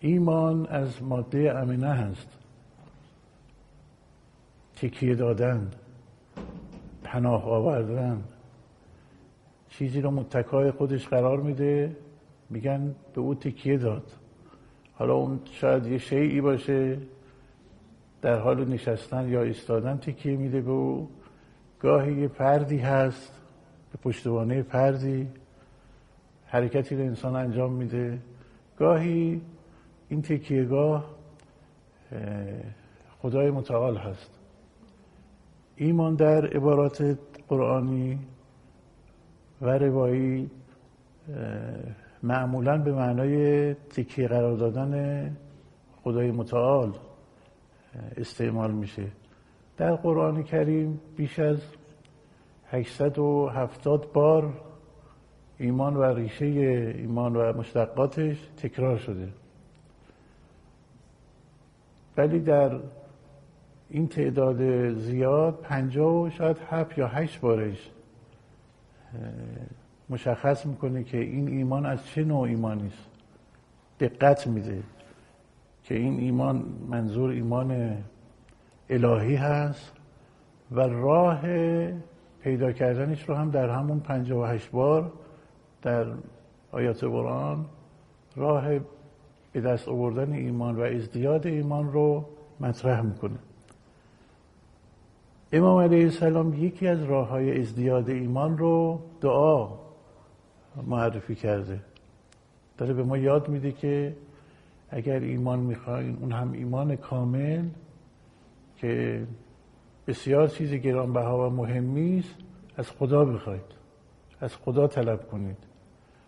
ایمان از ماده امنه هست. تکیه دادن پناه آوردن. چیزی رو متکای خودش قرار میده میگن به او تکیه داد. حالا اون شاید یه شیعی باشه در حال نشستن یا ایستادن تکیه میده به او. گاهی یه پردی هست به پشتوانه پردی حرکتی رو انسان انجام میده. گاهی این تکیهگاه خدای متعال هست. ایمان در عبارات قرآنی و روایی معمولا به معنای تکیه قرار دادن خدای متعال استعمال میشه. در قرآن کریم بیش از 870 بار ایمان و ریشه ایمان و مشتقاتش تکرار شده. ولی در این تعداد زیاد پنجاه و شاید هفت یا هشت بارش مشخص می‌کنه که این ایمان از چه نوع ایمانی است. دقت میده که این ایمان منظور ایمان الهی هست و راه پیدا کردنش رو هم در همون پنجاه و هشت بار در آیات قرآن راه به دست آوردن ایمان و ازدیاد ایمان رو مطرح می‌کنه. امام علیه السلام یکی از راه های ازدیاد ایمان رو دعا معرفی کرده. داره به ما یاد میده که اگر ایمان می‌خواین اون هم ایمان کامل که بسیار چیز گرانبها و مهمی است از خدا بخواید. از خدا طلب کنید.